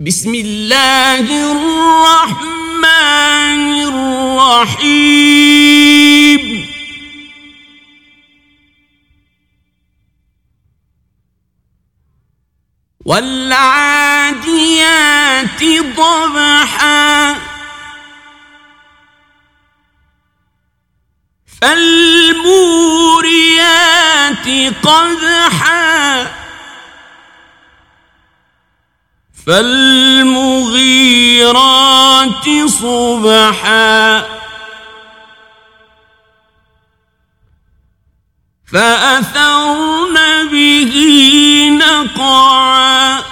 بسم اللہ الرحمن الرحیم والعادیات ضبحا. فالموریات قدحا. فالمغيرات صبحا. فأثرن به نقعا.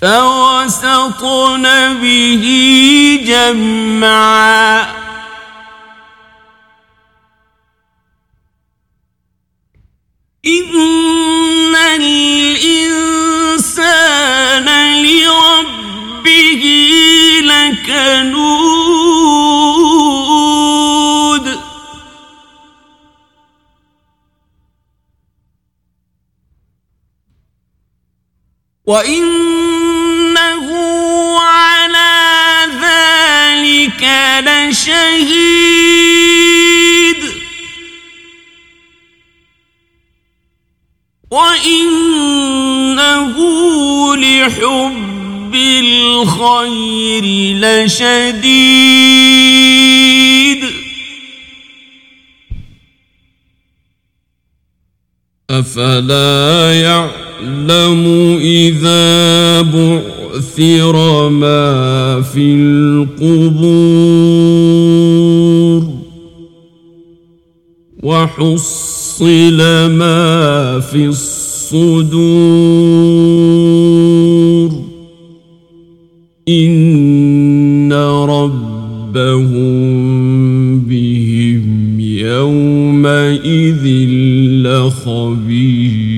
فوسطن به جمعا. إن وَإِنَّهُ عَلَى ذَلِكَ لَشَهِيدٌ وَإِنَّهُ لِحُبِّ الْخَيْرِ لَشَدِيدٌ أَفَلَا يَعْلَمُ يعلم إذا بعثر ما في القبور وحصل ما في الصدور إن ربهم بهم يومئذ لخبير